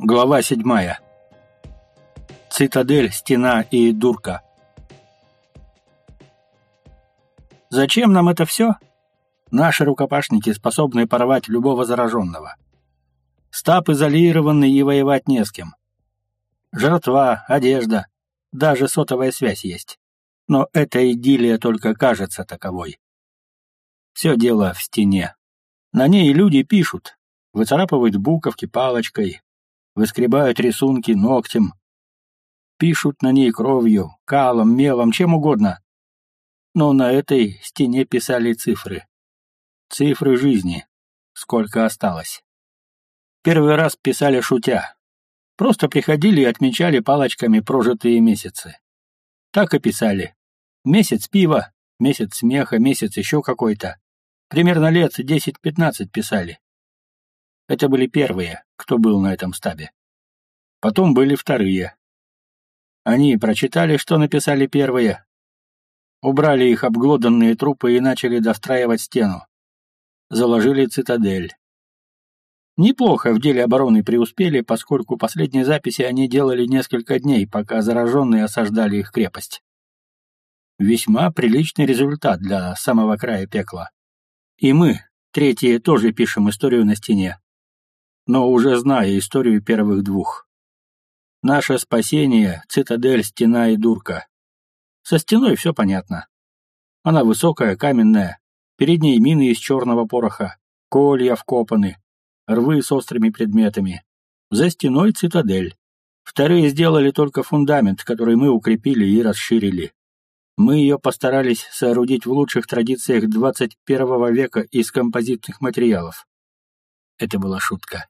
Глава седьмая. Цитадель, стена и дурка. Зачем нам это все? Наши рукопашники способны порвать любого зараженного. Стаб изолированный и воевать не с кем. Жратва, одежда, даже сотовая связь есть. Но эта идиллия только кажется таковой. Все дело в стене. На ней люди пишут, выцарапывают буковки палочкой, выскребают рисунки ногтем, пишут на ней кровью, калом, мелом, чем угодно. Но на этой стене писали цифры. Цифры жизни. Сколько осталось. Первый раз писали шутя. Просто приходили и отмечали палочками прожитые месяцы. Так и писали. Месяц пива, месяц смеха, месяц еще какой-то. Примерно лет 10-15 писали. Это были первые, кто был на этом стабе. Потом были вторые. Они прочитали, что написали первые, убрали их обглоданные трупы и начали достраивать стену. Заложили цитадель. Неплохо в деле обороны преуспели, поскольку последние записи они делали несколько дней, пока зараженные осаждали их крепость. Весьма приличный результат для самого края пекла. И мы, третьи, тоже пишем историю на стене но уже зная историю первых двух. Наше спасение — цитадель, стена и дурка. Со стеной все понятно. Она высокая, каменная, перед ней мины из черного пороха, колья вкопаны, рвы с острыми предметами. За стеной цитадель. Вторые сделали только фундамент, который мы укрепили и расширили. Мы ее постарались соорудить в лучших традициях 21 века из композитных материалов. Это была шутка.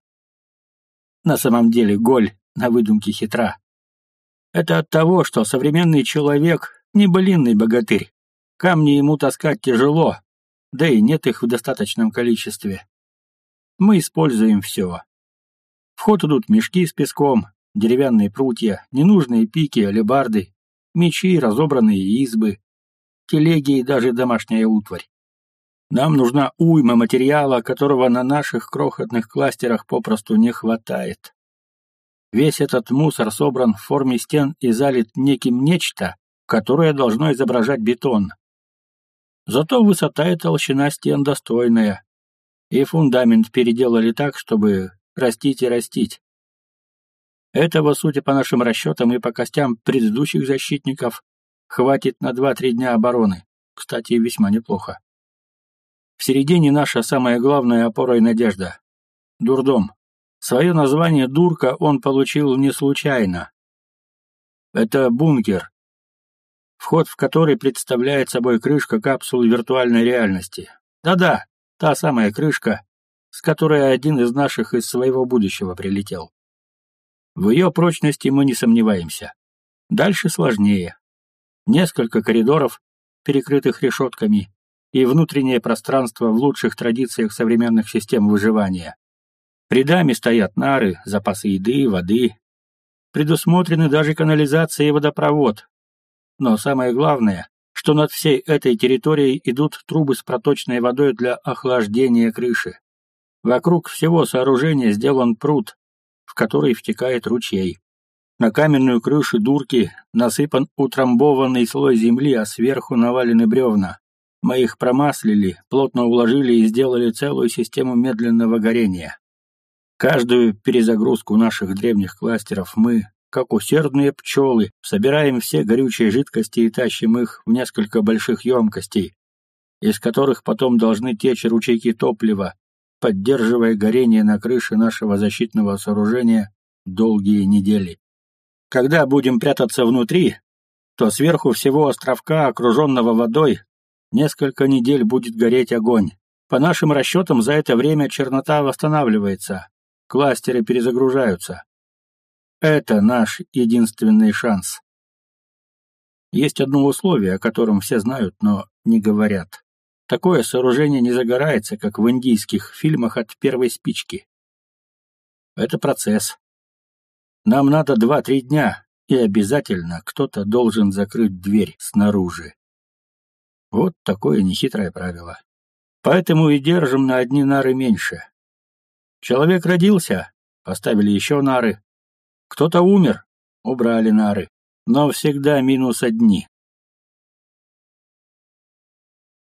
На самом деле голь на выдумке хитра. Это от того, что современный человек не былинный богатырь. Камни ему таскать тяжело, да и нет их в достаточном количестве. Мы используем все. В ход идут мешки с песком, деревянные прутья, ненужные пики, алебарды, мечи, разобранные избы, телеги и даже домашняя утварь. Нам нужна уйма материала, которого на наших крохотных кластерах попросту не хватает. Весь этот мусор собран в форме стен и залит неким нечто, которое должно изображать бетон. Зато высота и толщина стен достойная, и фундамент переделали так, чтобы растить и растить. Этого, судя по нашим расчетам и по костям предыдущих защитников, хватит на 2-3 дня обороны. Кстати, весьма неплохо. В середине наша самая главная опора и надежда. Дурдом. Свое название «Дурка» он получил не случайно. Это бункер, вход в который представляет собой крышка капсулы виртуальной реальности. Да-да, та самая крышка, с которой один из наших из своего будущего прилетел. В ее прочности мы не сомневаемся. Дальше сложнее. Несколько коридоров, перекрытых решетками, и внутреннее пространство в лучших традициях современных систем выживания. Рядами стоят нары, запасы еды, воды. Предусмотрены даже канализация и водопровод. Но самое главное, что над всей этой территорией идут трубы с проточной водой для охлаждения крыши. Вокруг всего сооружения сделан пруд, в который втекает ручей. На каменную крышу дурки насыпан утрамбованный слой земли, а сверху навалены бревна. Мы их промаслили, плотно уложили и сделали целую систему медленного горения. Каждую перезагрузку наших древних кластеров мы, как усердные пчелы, собираем все горючие жидкости и тащим их в несколько больших емкостей, из которых потом должны течь ручейки топлива, поддерживая горение на крыше нашего защитного сооружения долгие недели. Когда будем прятаться внутри, то сверху всего островка, окруженного водой, Несколько недель будет гореть огонь. По нашим расчетам, за это время чернота восстанавливается, кластеры перезагружаются. Это наш единственный шанс. Есть одно условие, о котором все знают, но не говорят. Такое сооружение не загорается, как в индийских фильмах от первой спички. Это процесс. Нам надо два-три дня, и обязательно кто-то должен закрыть дверь снаружи. Вот такое нехитрое правило. Поэтому и держим на одни нары меньше. Человек родился, поставили еще нары. Кто-то умер, убрали нары. Но всегда минус одни.